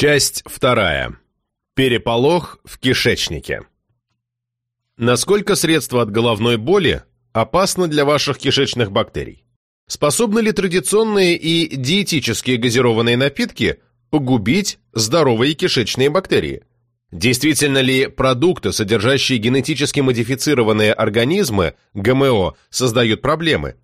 Часть вторая. Переполох в кишечнике. Насколько средство от головной боли опасно для ваших кишечных бактерий? Способны ли традиционные и диетические газированные напитки погубить здоровые кишечные бактерии? Действительно ли продукты, содержащие генетически модифицированные организмы, ГМО, создают проблемы?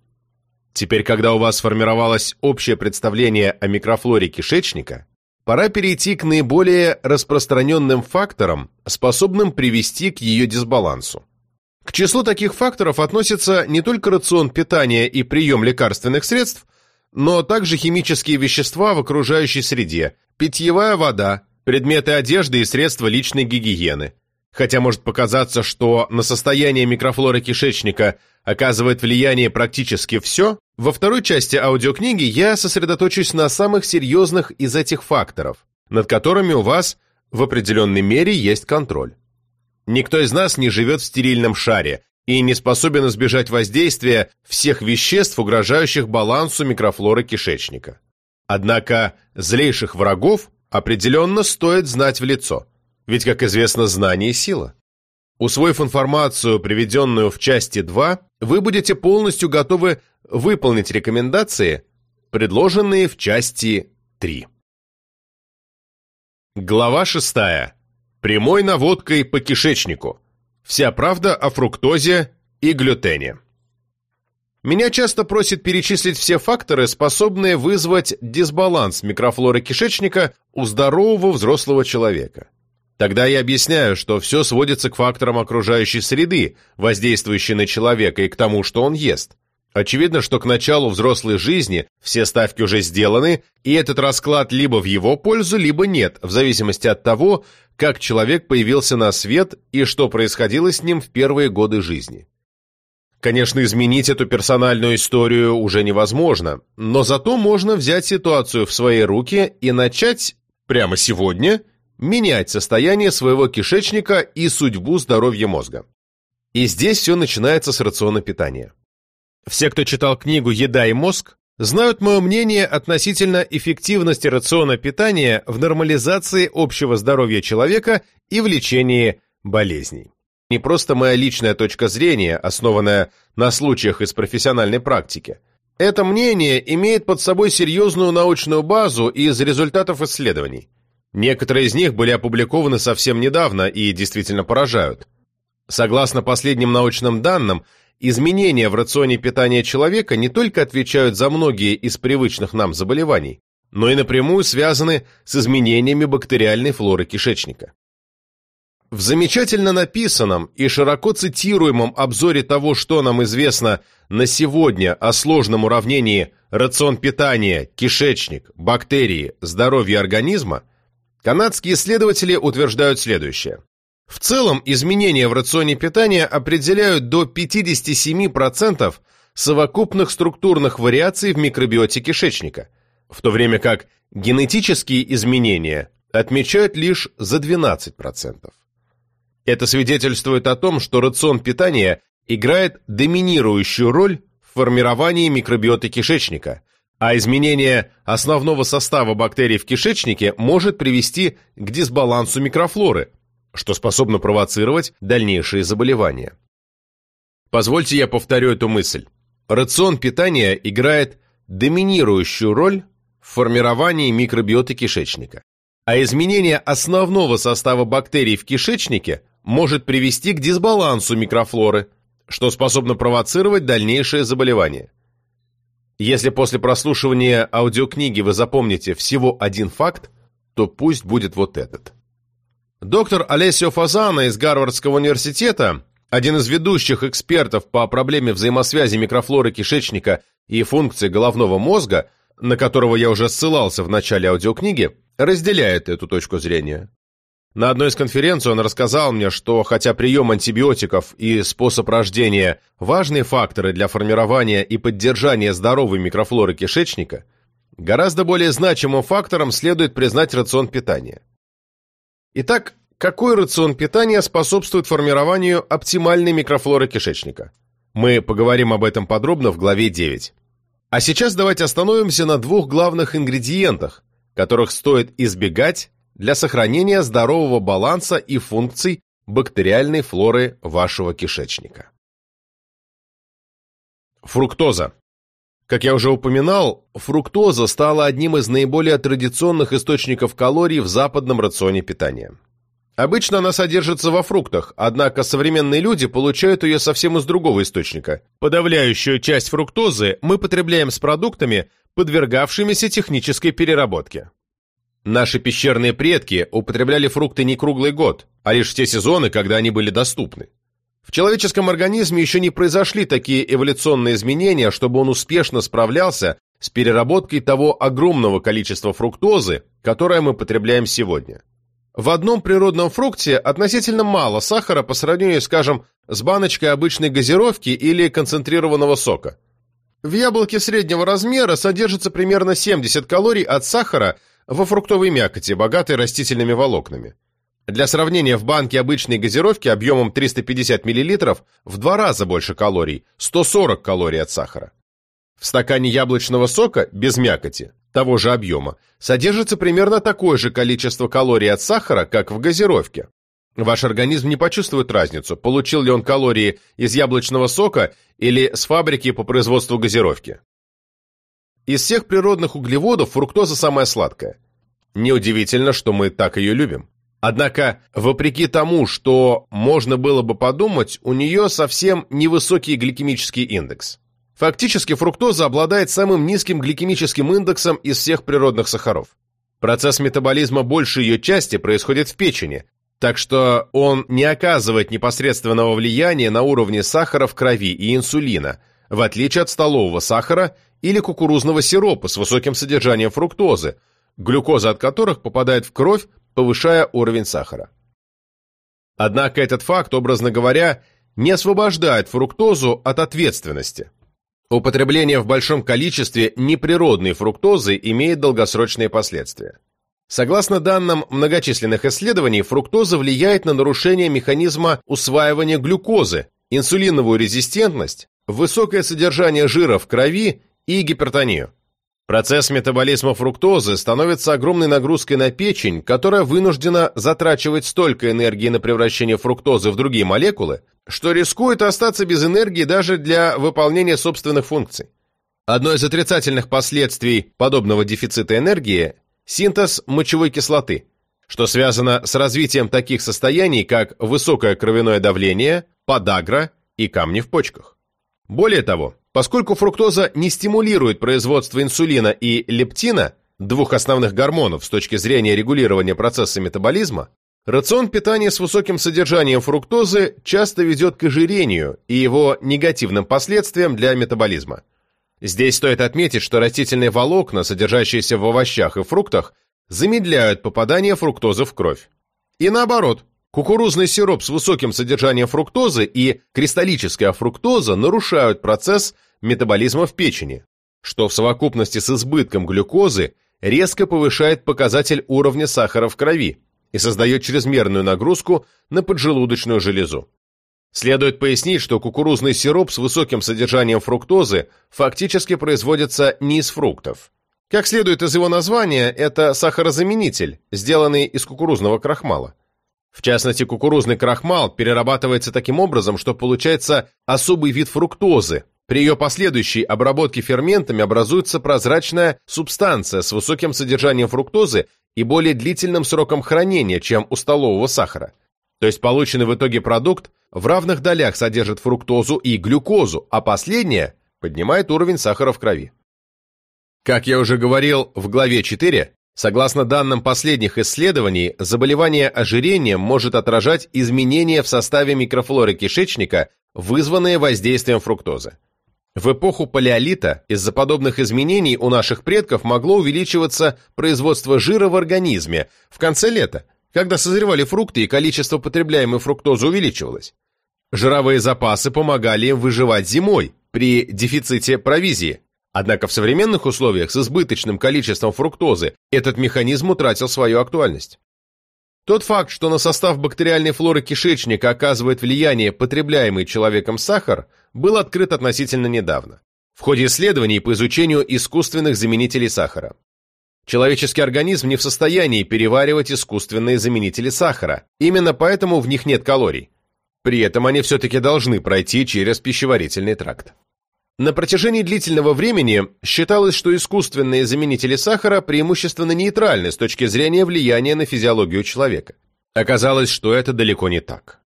Теперь, когда у вас сформировалось общее представление о микрофлоре кишечника, пора перейти к наиболее распространенным факторам, способным привести к ее дисбалансу. К числу таких факторов относятся не только рацион питания и прием лекарственных средств, но также химические вещества в окружающей среде, питьевая вода, предметы одежды и средства личной гигиены. Хотя может показаться, что на состояние микрофлоры кишечника оказывает влияние практически все, во второй части аудиокниги я сосредоточусь на самых серьезных из этих факторов, над которыми у вас в определенной мере есть контроль. Никто из нас не живет в стерильном шаре и не способен избежать воздействия всех веществ, угрожающих балансу микрофлоры кишечника. Однако злейших врагов определенно стоит знать в лицо. Ведь, как известно, знание – сила. Усвоив информацию, приведенную в части 2, вы будете полностью готовы выполнить рекомендации, предложенные в части 3. Глава 6. Прямой наводкой по кишечнику. Вся правда о фруктозе и глютене. Меня часто просят перечислить все факторы, способные вызвать дисбаланс микрофлоры кишечника у здорового взрослого человека. Тогда я объясняю, что все сводится к факторам окружающей среды, воздействующей на человека и к тому, что он ест. Очевидно, что к началу взрослой жизни все ставки уже сделаны, и этот расклад либо в его пользу, либо нет, в зависимости от того, как человек появился на свет и что происходило с ним в первые годы жизни. Конечно, изменить эту персональную историю уже невозможно, но зато можно взять ситуацию в свои руки и начать прямо сегодня менять состояние своего кишечника и судьбу здоровья мозга. И здесь все начинается с рациона питания. Все, кто читал книгу «Еда и мозг», знают мое мнение относительно эффективности рациона питания в нормализации общего здоровья человека и в лечении болезней не просто моя личная точка зрения, основанная на случаях из профессиональной практики. Это мнение имеет под собой серьезную научную базу из результатов исследований. Некоторые из них были опубликованы совсем недавно и действительно поражают. Согласно последним научным данным, изменения в рационе питания человека не только отвечают за многие из привычных нам заболеваний, но и напрямую связаны с изменениями бактериальной флоры кишечника. В замечательно написанном и широко цитируемом обзоре того, что нам известно на сегодня о сложном уравнении рацион питания, кишечник, бактерии, здоровье организма, канадские исследователи утверждают следующее. В целом, изменения в рационе питания определяют до 57% совокупных структурных вариаций в микробиоте кишечника, в то время как генетические изменения отмечают лишь за 12%. Это свидетельствует о том, что рацион питания играет доминирующую роль в формировании микробиоты кишечника, а изменение основного состава бактерий в кишечнике может привести к дисбалансу микрофлоры, что способно провоцировать дальнейшие заболевания. Позвольте я повторю эту мысль. Рацион питания играет доминирующую роль в формировании микробиоты кишечника, а изменение основного состава бактерий в кишечнике может привести к дисбалансу микрофлоры, что способно провоцировать дальнейшее заболевание. Если после прослушивания аудиокниги вы запомните всего один факт, то пусть будет вот этот. Доктор Олесио Фазана из Гарвардского университета, один из ведущих экспертов по проблеме взаимосвязи микрофлоры кишечника и функции головного мозга, на которого я уже ссылался в начале аудиокниги, разделяет эту точку зрения. На одной из конференций он рассказал мне, что хотя прием антибиотиков и способ рождения – важные факторы для формирования и поддержания здоровой микрофлоры кишечника, гораздо более значимым фактором следует признать рацион питания. Итак, какой рацион питания способствует формированию оптимальной микрофлоры кишечника? Мы поговорим об этом подробно в главе 9. А сейчас давайте остановимся на двух главных ингредиентах, которых стоит избегать для сохранения здорового баланса и функций бактериальной флоры вашего кишечника. Фруктоза. Как я уже упоминал, фруктоза стала одним из наиболее традиционных источников калорий в западном рационе питания. Обычно она содержится во фруктах, однако современные люди получают ее совсем из другого источника. Подавляющую часть фруктозы мы потребляем с продуктами, подвергавшимися технической переработке. Наши пещерные предки употребляли фрукты не круглый год, а лишь в те сезоны, когда они были доступны. В человеческом организме еще не произошли такие эволюционные изменения, чтобы он успешно справлялся с переработкой того огромного количества фруктозы, которое мы потребляем сегодня. В одном природном фрукте относительно мало сахара по сравнению, скажем, с баночкой обычной газировки или концентрированного сока. В яблоке среднего размера содержится примерно 70 калорий от сахара во фруктовой мякоти, богатой растительными волокнами. Для сравнения, в банке обычной газировки объемом 350 мл в два раза больше калорий, 140 калорий от сахара. В стакане яблочного сока, без мякоти, того же объема, содержится примерно такое же количество калорий от сахара, как в газировке. Ваш организм не почувствует разницу, получил ли он калории из яблочного сока или с фабрики по производству газировки. Из всех природных углеводов фруктоза самая сладкая. Неудивительно, что мы так ее любим. Однако, вопреки тому, что можно было бы подумать, у нее совсем невысокий гликемический индекс. Фактически фруктоза обладает самым низким гликемическим индексом из всех природных сахаров. Процесс метаболизма большей ее части происходит в печени, так что он не оказывает непосредственного влияния на уровни сахара в крови и инсулина, в отличие от столового сахара или кукурузного сиропа с высоким содержанием фруктозы, глюкоза от которых попадает в кровь повышая уровень сахара. Однако этот факт, образно говоря, не освобождает фруктозу от ответственности. Употребление в большом количестве неприродной фруктозы имеет долгосрочные последствия. Согласно данным многочисленных исследований, фруктоза влияет на нарушение механизма усваивания глюкозы, инсулиновую резистентность, высокое содержание жира в крови и гипертонию. Процесс метаболизма фруктозы становится огромной нагрузкой на печень, которая вынуждена затрачивать столько энергии на превращение фруктозы в другие молекулы, что рискует остаться без энергии даже для выполнения собственных функций. Одно из отрицательных последствий подобного дефицита энергии – синтез мочевой кислоты, что связано с развитием таких состояний, как высокое кровяное давление, подагра и камни в почках. Более того, Поскольку фруктоза не стимулирует производство инсулина и лептина, двух основных гормонов с точки зрения регулирования процесса метаболизма, рацион питания с высоким содержанием фруктозы часто ведет к ожирению и его негативным последствиям для метаболизма. Здесь стоит отметить, что растительные волокна, содержащиеся в овощах и фруктах, замедляют попадание фруктозы в кровь. И наоборот, кукурузный сироп с высоким содержанием фруктозы и кристаллическая фруктоза нарушают процесс метаболизма в печени, что в совокупности с избытком глюкозы резко повышает показатель уровня сахара в крови и создает чрезмерную нагрузку на поджелудочную железу. Следует пояснить, что кукурузный сироп с высоким содержанием фруктозы фактически производится не из фруктов. Как следует из его названия, это сахарозаменитель, сделанный из кукурузного крахмала. В частности, кукурузный крахмал перерабатывается таким образом, что получается особый вид фруктозы, при ее последующей обработке ферментами образуется прозрачная субстанция с высоким содержанием фруктозы и более длительным сроком хранения, чем у столового сахара. То есть полученный в итоге продукт в равных долях содержит фруктозу и глюкозу, а последняя поднимает уровень сахара в крови. Как я уже говорил в главе 4, согласно данным последних исследований, заболевание ожирением может отражать изменения в составе микрофлоры кишечника, вызванные воздействием фруктозы. В эпоху палеолита из-за подобных изменений у наших предков могло увеличиваться производство жира в организме в конце лета, когда созревали фрукты и количество потребляемой фруктозы увеличивалось. Жировые запасы помогали им выживать зимой при дефиците провизии. Однако в современных условиях с избыточным количеством фруктозы этот механизм утратил свою актуальность. Тот факт, что на состав бактериальной флоры кишечника оказывает влияние потребляемый человеком сахар, был открыт относительно недавно, в ходе исследований по изучению искусственных заменителей сахара. Человеческий организм не в состоянии переваривать искусственные заменители сахара, именно поэтому в них нет калорий. При этом они все-таки должны пройти через пищеварительный тракт. На протяжении длительного времени считалось, что искусственные заменители сахара преимущественно нейтральны с точки зрения влияния на физиологию человека. Оказалось, что это далеко не так.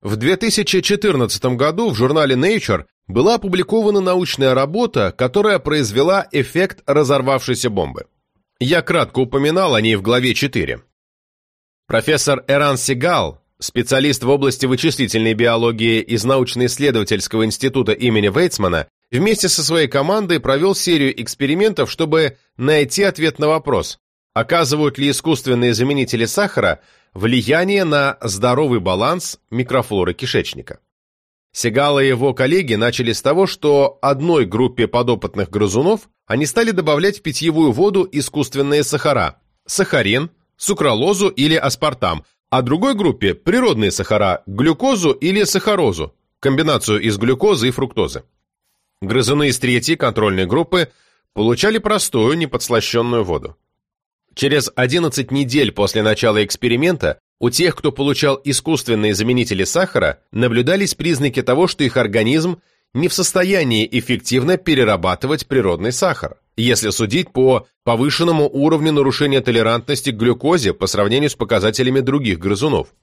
В 2014 году в журнале Nature была опубликована научная работа, которая произвела эффект разорвавшейся бомбы. Я кратко упоминал о ней в главе 4. Профессор Эран Сигал, специалист в области вычислительной биологии из научно-исследовательского института имени Вейцмана, вместе со своей командой провел серию экспериментов, чтобы найти ответ на вопрос, оказывают ли искусственные заменители сахара влияние на здоровый баланс микрофлоры кишечника. Сигал и его коллеги начали с того, что одной группе подопытных грызунов они стали добавлять в питьевую воду искусственные сахара – сахарин, сукралозу или аспартам, а другой группе – природные сахара – глюкозу или сахарозу, комбинацию из глюкозы и фруктозы. Грызуны из третьей контрольной группы получали простую, неподслащенную воду. Через 11 недель после начала эксперимента у тех, кто получал искусственные заменители сахара, наблюдались признаки того, что их организм не в состоянии эффективно перерабатывать природный сахар, если судить по повышенному уровню нарушения толерантности к глюкозе по сравнению с показателями других грызунов.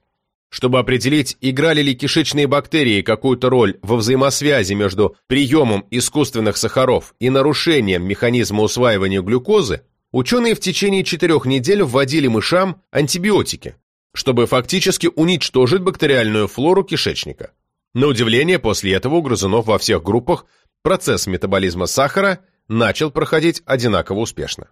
Чтобы определить, играли ли кишечные бактерии какую-то роль во взаимосвязи между приемом искусственных сахаров и нарушением механизма усваивания глюкозы, ученые в течение четырех недель вводили мышам антибиотики, чтобы фактически уничтожить бактериальную флору кишечника. На удивление, после этого у грызунов во всех группах процесс метаболизма сахара начал проходить одинаково успешно.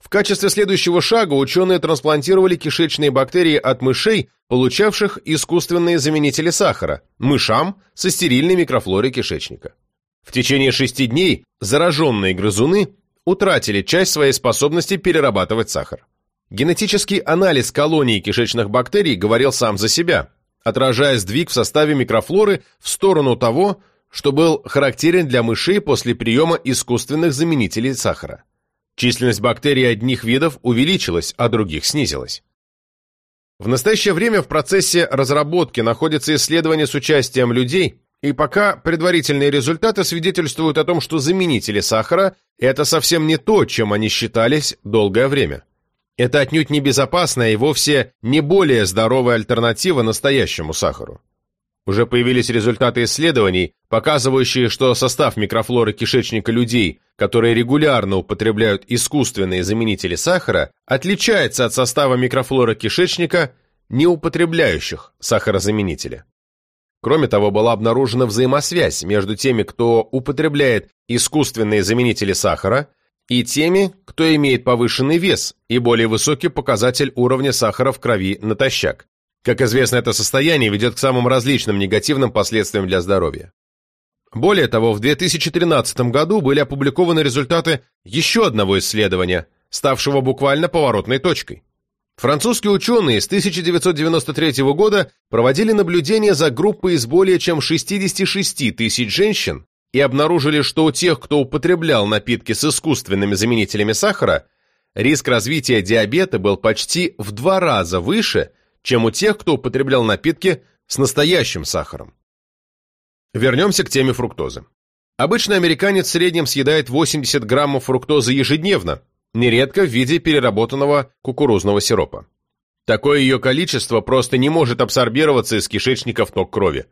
В качестве следующего шага ученые трансплантировали кишечные бактерии от мышей, получавших искусственные заменители сахара, мышам со стерильной микрофлорой кишечника. В течение шести дней зараженные грызуны утратили часть своей способности перерабатывать сахар. Генетический анализ колоний кишечных бактерий говорил сам за себя, отражая сдвиг в составе микрофлоры в сторону того, что был характерен для мышей после приема искусственных заменителей сахара. Численность бактерий одних видов увеличилась, а других снизилась. В настоящее время в процессе разработки находятся исследования с участием людей, и пока предварительные результаты свидетельствуют о том, что заменители сахара – это совсем не то, чем они считались долгое время. Это отнюдь не безопасная и вовсе не более здоровая альтернатива настоящему сахару. Уже появились результаты исследований, показывающие, что состав микрофлоры кишечника людей, которые регулярно употребляют искусственные заменители сахара, отличается от состава микрофлоры кишечника, не употребляющих сахарозаменители. Кроме того, была обнаружена взаимосвязь между теми, кто употребляет искусственные заменители сахара, и теми, кто имеет повышенный вес и более высокий показатель уровня сахара в крови натощак. Как известно, это состояние ведет к самым различным негативным последствиям для здоровья. Более того, в 2013 году были опубликованы результаты еще одного исследования, ставшего буквально поворотной точкой. Французские ученые с 1993 года проводили наблюдения за группой из более чем 66 тысяч женщин, и обнаружили, что у тех, кто употреблял напитки с искусственными заменителями сахара, риск развития диабета был почти в два раза выше, чем у тех, кто употреблял напитки с настоящим сахаром. Вернемся к теме фруктозы. Обычно американец в среднем съедает 80 граммов фруктозы ежедневно, нередко в виде переработанного кукурузного сиропа. Такое ее количество просто не может абсорбироваться из кишечника в ток крови.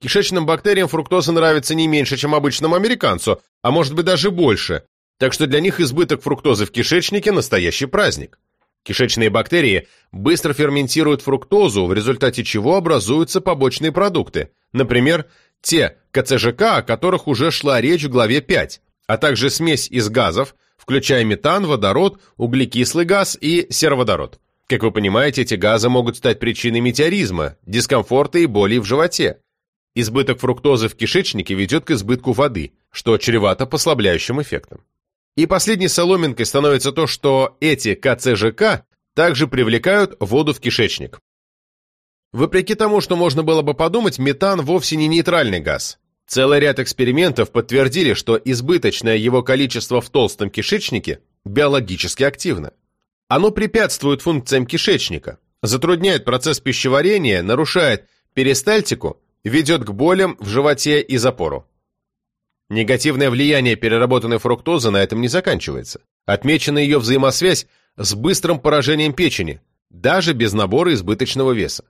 Кишечным бактериям фруктоза нравится не меньше, чем обычному американцу, а может быть даже больше, так что для них избыток фруктозы в кишечнике – настоящий праздник. Кишечные бактерии быстро ферментируют фруктозу, в результате чего образуются побочные продукты, например, те КЦЖК, о которых уже шла речь в главе 5, а также смесь из газов, включая метан, водород, углекислый газ и сероводород. Как вы понимаете, эти газы могут стать причиной метеоризма, дискомфорта и боли в животе. Избыток фруктозы в кишечнике ведет к избытку воды, что чревато послабляющим эффектом. И последней соломинкой становится то, что эти КЦЖК также привлекают воду в кишечник. Вопреки тому, что можно было бы подумать, метан вовсе не нейтральный газ. Целый ряд экспериментов подтвердили, что избыточное его количество в толстом кишечнике биологически активно. Оно препятствует функциям кишечника, затрудняет процесс пищеварения, нарушает перистальтику, ведет к болям в животе и запору. Негативное влияние переработанной фруктозы на этом не заканчивается. Отмечена ее взаимосвязь с быстрым поражением печени, даже без набора избыточного веса.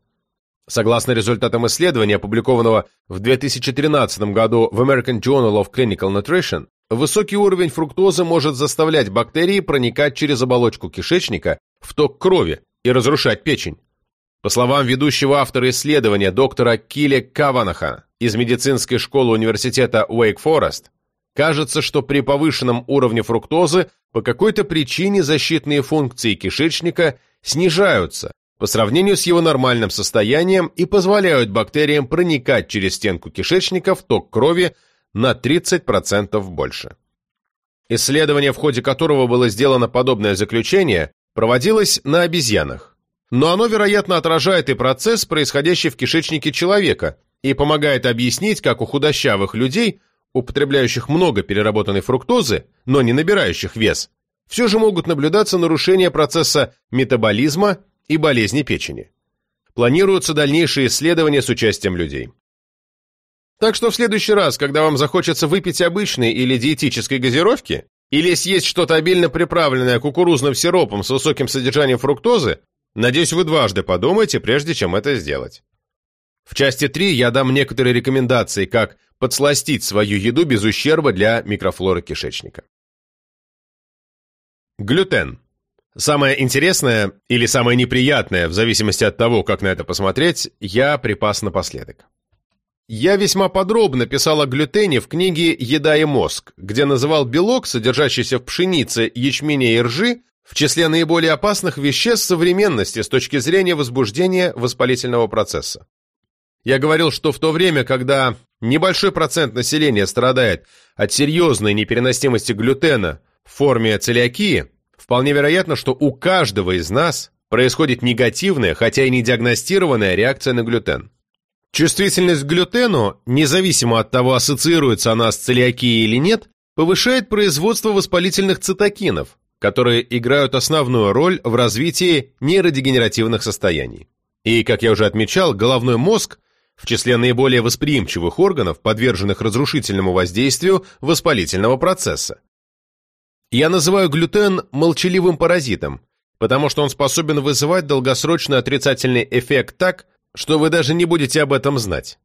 Согласно результатам исследования, опубликованного в 2013 году в American Journal of Clinical Nutrition, высокий уровень фруктозы может заставлять бактерии проникать через оболочку кишечника в ток крови и разрушать печень. По словам ведущего автора исследования доктора Киле Каванаха из медицинской школы университета Уэйк Форест, кажется, что при повышенном уровне фруктозы по какой-то причине защитные функции кишечника снижаются, по сравнению с его нормальным состоянием и позволяют бактериям проникать через стенку кишечника в ток крови на 30% больше. Исследование, в ходе которого было сделано подобное заключение, проводилось на обезьянах. Но оно, вероятно, отражает и процесс, происходящий в кишечнике человека, и помогает объяснить, как у худощавых людей, употребляющих много переработанной фруктозы, но не набирающих вес, все же могут наблюдаться нарушения процесса метаболизма и болезни печени. Планируются дальнейшие исследования с участием людей. Так что в следующий раз, когда вам захочется выпить обычной или диетической газировки, или съесть что-то обильно приправленное кукурузным сиропом с высоким содержанием фруктозы, надеюсь, вы дважды подумаете, прежде чем это сделать. В части 3 я дам некоторые рекомендации, как подсластить свою еду без ущерба для микрофлоры кишечника. Глютен. Самое интересное или самое неприятное, в зависимости от того, как на это посмотреть, я припас напоследок. Я весьма подробно писал о глютене в книге «Еда и мозг», где называл белок, содержащийся в пшенице, ячмене и ржи, в числе наиболее опасных веществ современности с точки зрения возбуждения воспалительного процесса. Я говорил, что в то время, когда небольшой процент населения страдает от серьезной непереносимости глютена в форме целиакии, Вполне вероятно, что у каждого из нас происходит негативная, хотя и не диагностированная реакция на глютен. Чувствительность к глютену, независимо от того, ассоциируется она с целиакией или нет, повышает производство воспалительных цитокинов, которые играют основную роль в развитии нейродегенеративных состояний. И, как я уже отмечал, головной мозг в числе наиболее восприимчивых органов, подверженных разрушительному воздействию воспалительного процесса. Я называю глютен молчаливым паразитом, потому что он способен вызывать долгосрочный отрицательный эффект так, что вы даже не будете об этом знать.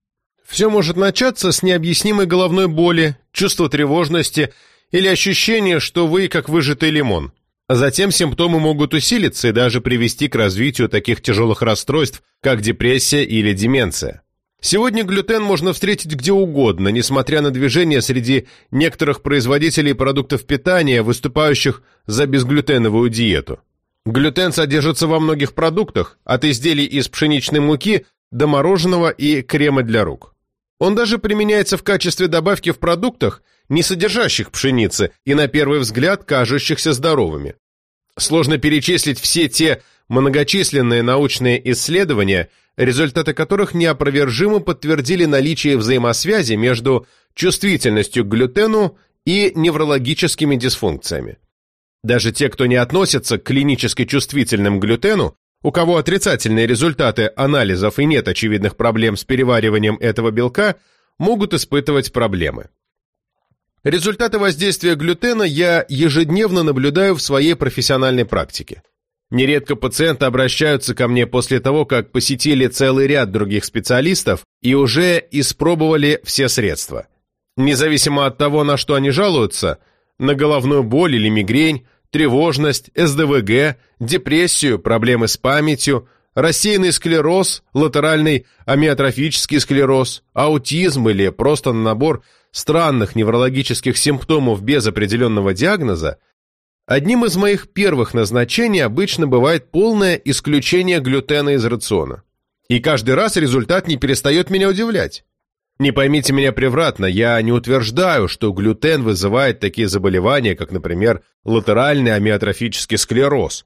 Все может начаться с необъяснимой головной боли, чувства тревожности или ощущения, что вы как выжатый лимон. Затем симптомы могут усилиться и даже привести к развитию таких тяжелых расстройств, как депрессия или деменция. Сегодня глютен можно встретить где угодно, несмотря на движение среди некоторых производителей продуктов питания, выступающих за безглютеновую диету. Глютен содержится во многих продуктах, от изделий из пшеничной муки до мороженого и крема для рук. Он даже применяется в качестве добавки в продуктах, не содержащих пшеницы и на первый взгляд кажущихся здоровыми. Сложно перечислить все те многочисленные научные исследования, результаты которых неопровержимо подтвердили наличие взаимосвязи между чувствительностью к глютену и неврологическими дисфункциями. Даже те, кто не относится к клинически чувствительным к глютену, у кого отрицательные результаты анализов и нет очевидных проблем с перевариванием этого белка, могут испытывать проблемы. Результаты воздействия глютена я ежедневно наблюдаю в своей профессиональной практике. Нередко пациенты обращаются ко мне после того, как посетили целый ряд других специалистов и уже испробовали все средства. Независимо от того, на что они жалуются, на головную боль или мигрень, тревожность, СДВГ, депрессию, проблемы с памятью, рассеянный склероз, латеральный амиотрофический склероз, аутизм или просто набор странных неврологических симптомов без определенного диагноза, Одним из моих первых назначений обычно бывает полное исключение глютена из рациона. И каждый раз результат не перестает меня удивлять. Не поймите меня превратно, я не утверждаю, что глютен вызывает такие заболевания, как, например, латеральный амиотрофический склероз.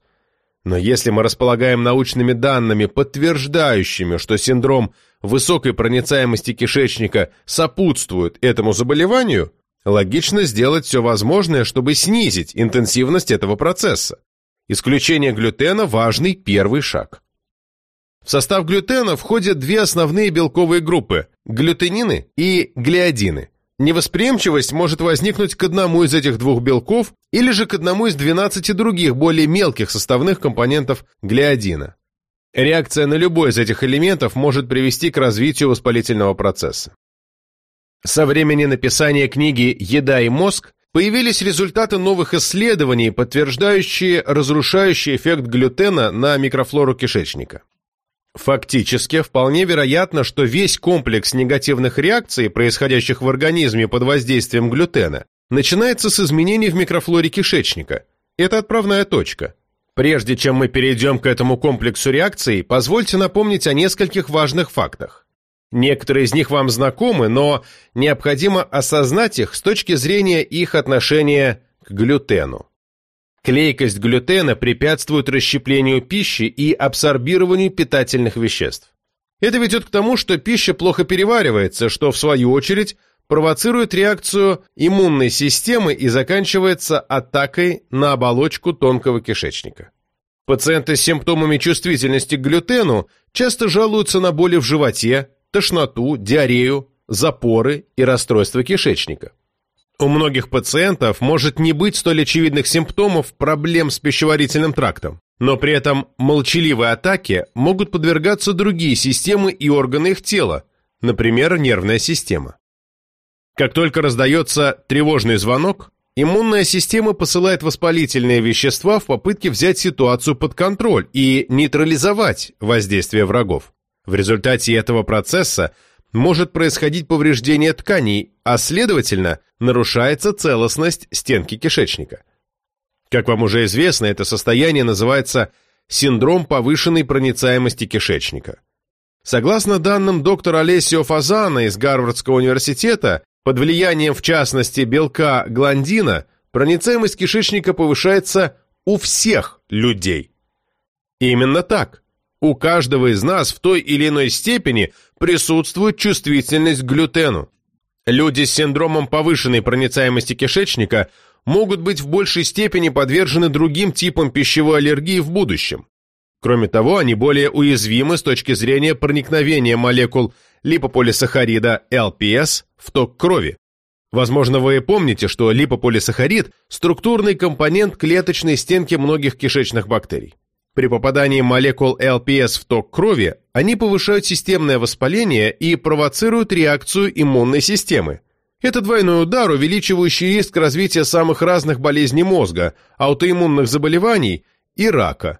Но если мы располагаем научными данными, подтверждающими, что синдром высокой проницаемости кишечника сопутствует этому заболеванию, логично сделать все возможное, чтобы снизить интенсивность этого процесса. Исключение глютена – важный первый шаг. В состав глютена входят две основные белковые группы – глютенины и глиадины. Невосприимчивость может возникнуть к одному из этих двух белков или же к одному из 12 других, более мелких составных компонентов глиадина. Реакция на любой из этих элементов может привести к развитию воспалительного процесса. Со времени написания книги «Еда и мозг» появились результаты новых исследований, подтверждающие разрушающий эффект глютена на микрофлору кишечника. Фактически, вполне вероятно, что весь комплекс негативных реакций, происходящих в организме под воздействием глютена, начинается с изменений в микрофлоре кишечника. Это отправная точка. Прежде чем мы перейдем к этому комплексу реакций, позвольте напомнить о нескольких важных фактах. Некоторые из них вам знакомы, но необходимо осознать их с точки зрения их отношения к глютену. Клейкость глютена препятствует расщеплению пищи и абсорбированию питательных веществ. Это ведет к тому, что пища плохо переваривается, что, в свою очередь, провоцирует реакцию иммунной системы и заканчивается атакой на оболочку тонкого кишечника. Пациенты с симптомами чувствительности к глютену часто жалуются на боли в животе, тошноту, диарею, запоры и расстройство кишечника. У многих пациентов может не быть столь очевидных симптомов проблем с пищеварительным трактом, но при этом молчаливой атаке могут подвергаться другие системы и органы их тела, например, нервная система. Как только раздается тревожный звонок, иммунная система посылает воспалительные вещества в попытке взять ситуацию под контроль и нейтрализовать воздействие врагов. В результате этого процесса может происходить повреждение тканей, а следовательно, нарушается целостность стенки кишечника. Как вам уже известно, это состояние называется синдром повышенной проницаемости кишечника. Согласно данным доктора Олесио Фазана из Гарвардского университета, под влиянием, в частности, белка гландина, проницаемость кишечника повышается у всех людей. Именно так. У каждого из нас в той или иной степени присутствует чувствительность к глютену. Люди с синдромом повышенной проницаемости кишечника могут быть в большей степени подвержены другим типам пищевой аллергии в будущем. Кроме того, они более уязвимы с точки зрения проникновения молекул липополисахарида LPS в ток крови. Возможно, вы помните, что липополисахарид – структурный компонент клеточной стенки многих кишечных бактерий. При попадании молекул ЛПС в ток крови они повышают системное воспаление и провоцируют реакцию иммунной системы. Это двойной удар, увеличивающий риск развития самых разных болезней мозга, аутоиммунных заболеваний и рака.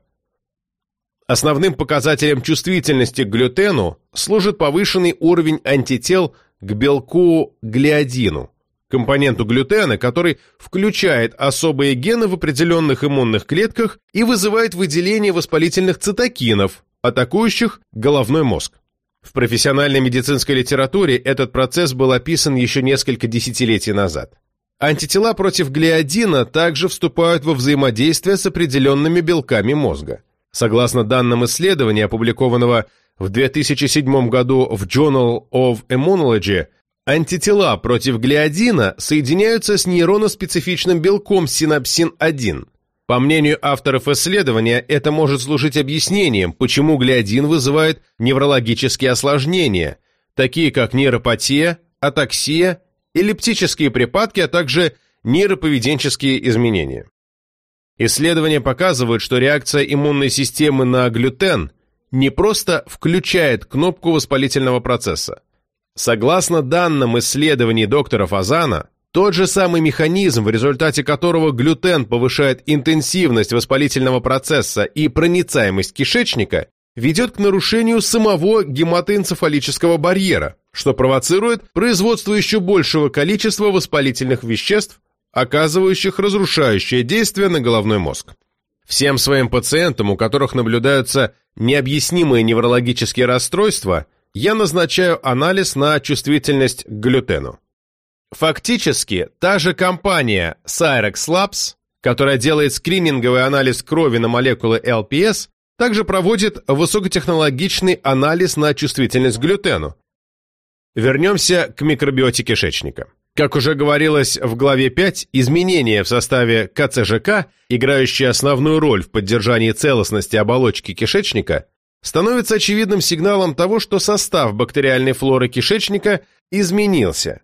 Основным показателем чувствительности к глютену служит повышенный уровень антител к белку глиадину компоненту глютена, который включает особые гены в определенных иммунных клетках и вызывает выделение воспалительных цитокинов, атакующих головной мозг. В профессиональной медицинской литературе этот процесс был описан еще несколько десятилетий назад. Антитела против глиадина также вступают во взаимодействие с определенными белками мозга. Согласно данным исследования, опубликованного в 2007 году в Journal of Immunology, Антитела против глиадина соединяются с нейроноспецифичным белком синапсин-1. По мнению авторов исследования, это может служить объяснением, почему глиадин вызывает неврологические осложнения, такие как нейропатия, атаксия, эллиптические припадки, а также нейроповеденческие изменения. Исследования показывают, что реакция иммунной системы на глютен не просто включает кнопку воспалительного процесса, Согласно данным исследований доктора Фазана, тот же самый механизм, в результате которого глютен повышает интенсивность воспалительного процесса и проницаемость кишечника, ведет к нарушению самого гематоэнцефалического барьера, что провоцирует производство еще большего количества воспалительных веществ, оказывающих разрушающее действие на головной мозг. Всем своим пациентам, у которых наблюдаются необъяснимые неврологические расстройства, я назначаю анализ на чувствительность к глютену. Фактически, та же компания Cyrex Labs, которая делает скрининговый анализ крови на молекулы LPS, также проводит высокотехнологичный анализ на чувствительность к глютену. Вернемся к микробиоте кишечника. Как уже говорилось в главе 5, изменения в составе КЦЖК, играющие основную роль в поддержании целостности оболочки кишечника, становятся очевидным сигналом того, что состав бактериальной флоры кишечника изменился.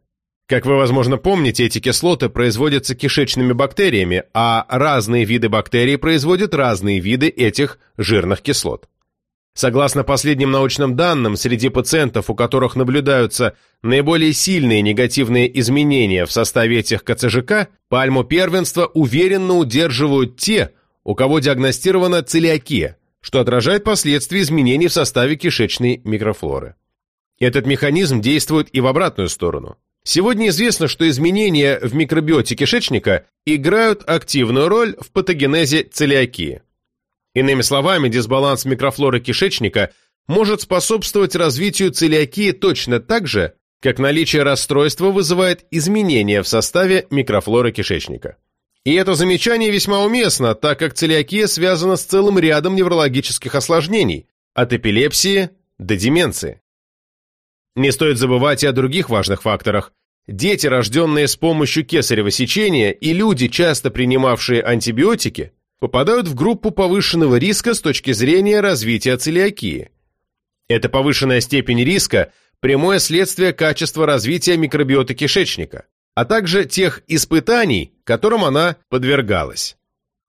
Как вы, возможно, помните, эти кислоты производятся кишечными бактериями, а разные виды бактерий производят разные виды этих жирных кислот. Согласно последним научным данным, среди пациентов, у которых наблюдаются наиболее сильные негативные изменения в составе этих КЦЖК, пальму первенства уверенно удерживают те, у кого диагностирована целиакия, что отражает последствия изменений в составе кишечной микрофлоры. Этот механизм действует и в обратную сторону. Сегодня известно, что изменения в микробиоте кишечника играют активную роль в патогенезе целиакии. Иными словами, дисбаланс микрофлоры кишечника может способствовать развитию целиакии точно так же, как наличие расстройства вызывает изменения в составе микрофлоры кишечника. И это замечание весьма уместно, так как целиакия связана с целым рядом неврологических осложнений, от эпилепсии до деменции. Не стоит забывать и о других важных факторах. Дети, рожденные с помощью кесарево сечения, и люди, часто принимавшие антибиотики, попадают в группу повышенного риска с точки зрения развития целиакии. Эта повышенная степень риска – прямое следствие качества развития микробиоты кишечника, а также тех испытаний, которым она подвергалась.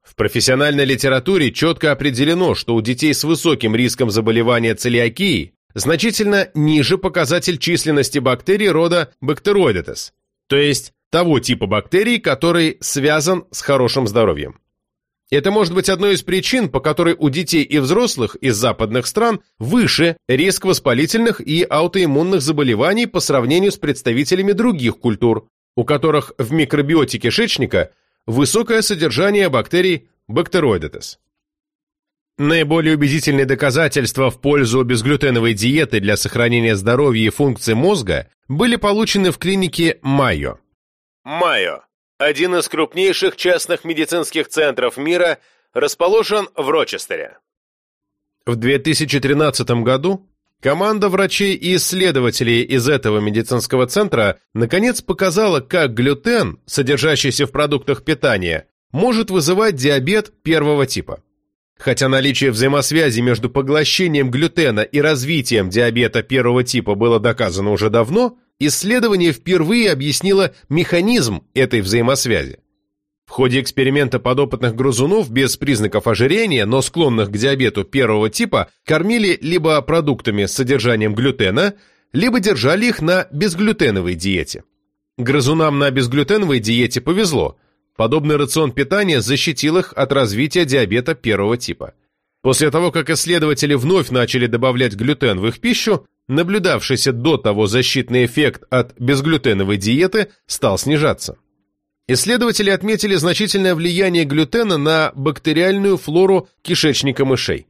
В профессиональной литературе четко определено, что у детей с высоким риском заболевания целиакией значительно ниже показатель численности бактерий рода Bacteroidetes, то есть того типа бактерий, который связан с хорошим здоровьем. Это может быть одной из причин, по которой у детей и взрослых из западных стран выше риск воспалительных и аутоиммунных заболеваний по сравнению с представителями других культур, у которых в микробиоте кишечника высокое содержание бактерий Bacteroidetes. Наиболее убедительные доказательства в пользу безглютеновой диеты для сохранения здоровья и функций мозга были получены в клинике Майо. Майо один из крупнейших частных медицинских центров мира, расположен в Рочестере. В 2013 году команда врачей и исследователей из этого медицинского центра наконец показала, как глютен, содержащийся в продуктах питания, может вызывать диабет первого типа. Хотя наличие взаимосвязи между поглощением глютена и развитием диабета первого типа было доказано уже давно, исследование впервые объяснило механизм этой взаимосвязи. В ходе эксперимента подопытных грызунов без признаков ожирения, но склонных к диабету первого типа, кормили либо продуктами с содержанием глютена, либо держали их на безглютеновой диете. Грызунам на безглютеновой диете повезло. Подобный рацион питания защитил их от развития диабета первого типа. После того, как исследователи вновь начали добавлять глютен в их пищу, наблюдавшийся до того защитный эффект от безглютеновой диеты стал снижаться. Исследователи отметили значительное влияние глютена на бактериальную флору кишечника мышей.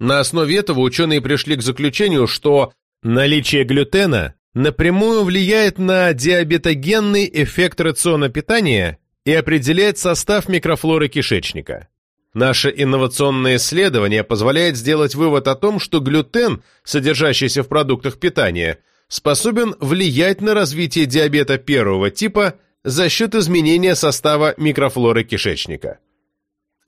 На основе этого ученые пришли к заключению, что наличие глютена напрямую влияет на диабетогенный эффект рациона питания и определяет состав микрофлоры кишечника. Наше инновационное исследование позволяет сделать вывод о том, что глютен, содержащийся в продуктах питания, способен влиять на развитие диабета первого типа за счет изменения состава микрофлоры кишечника.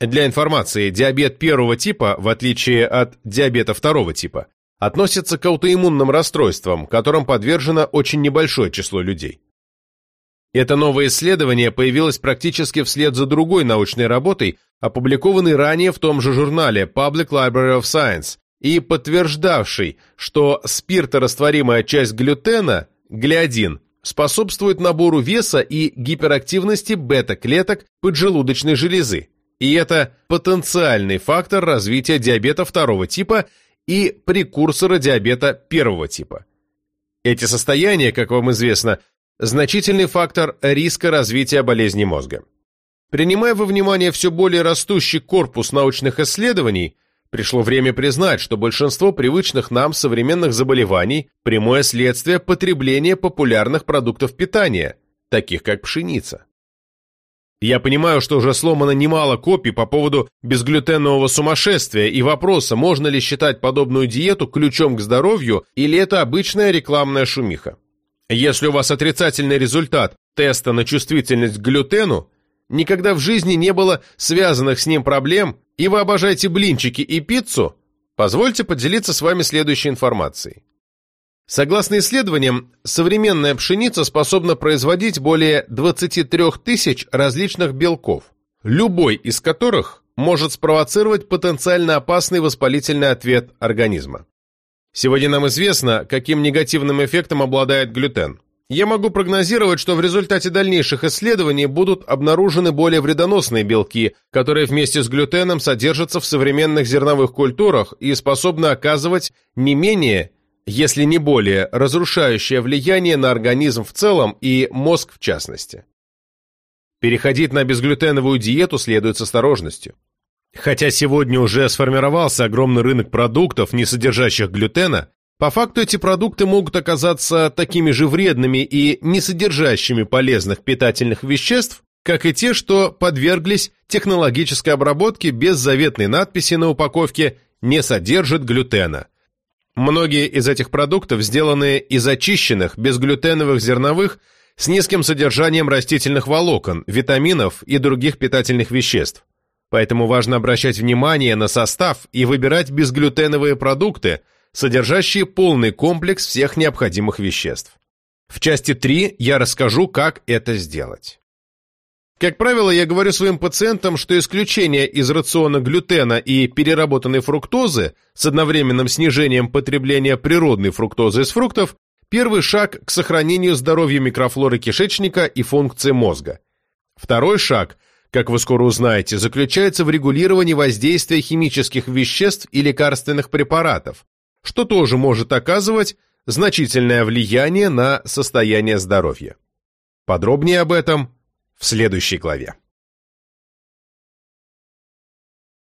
Для информации, диабет первого типа, в отличие от диабета второго типа, относится к аутоиммунным расстройствам, которым подвержено очень небольшое число людей. Это новое исследование появилось практически вслед за другой научной работой, опубликованной ранее в том же журнале Public Library of Science и подтверждавший, что спирторастворимая часть глютена, глиадин, способствует набору веса и гиперактивности бета-клеток поджелудочной железы. И это потенциальный фактор развития диабета второго типа и прекурсора диабета первого типа. Эти состояния, как вам известно, значительный фактор риска развития болезни мозга. Принимая во внимание все более растущий корпус научных исследований, пришло время признать, что большинство привычных нам современных заболеваний – прямое следствие потребления популярных продуктов питания, таких как пшеница. Я понимаю, что уже сломано немало копий по поводу безглютенового сумасшествия и вопроса, можно ли считать подобную диету ключом к здоровью или это обычная рекламная шумиха. Если у вас отрицательный результат теста на чувствительность к глютену, никогда в жизни не было связанных с ним проблем, и вы обожаете блинчики и пиццу, позвольте поделиться с вами следующей информацией. Согласно исследованиям, современная пшеница способна производить более 23 тысяч различных белков, любой из которых может спровоцировать потенциально опасный воспалительный ответ организма. Сегодня нам известно, каким негативным эффектом обладает глютен. Я могу прогнозировать, что в результате дальнейших исследований будут обнаружены более вредоносные белки, которые вместе с глютеном содержатся в современных зерновых культурах и способны оказывать не менее, если не более, разрушающее влияние на организм в целом и мозг в частности. Переходить на безглютеновую диету следует с осторожностью. Хотя сегодня уже сформировался огромный рынок продуктов, не содержащих глютена, по факту эти продукты могут оказаться такими же вредными и не содержащими полезных питательных веществ, как и те, что подверглись технологической обработке без заветной надписи на упаковке «не содержит глютена». Многие из этих продуктов сделаны из очищенных, безглютеновых зерновых с низким содержанием растительных волокон, витаминов и других питательных веществ. Поэтому важно обращать внимание на состав и выбирать безглютеновые продукты, содержащие полный комплекс всех необходимых веществ. В части 3 я расскажу, как это сделать. Как правило, я говорю своим пациентам, что исключение из рациона глютена и переработанной фруктозы с одновременным снижением потребления природной фруктозы из фруктов – первый шаг к сохранению здоровья микрофлоры кишечника и функции мозга. Второй шаг – как вы скоро узнаете, заключается в регулировании воздействия химических веществ и лекарственных препаратов, что тоже может оказывать значительное влияние на состояние здоровья. Подробнее об этом в следующей главе.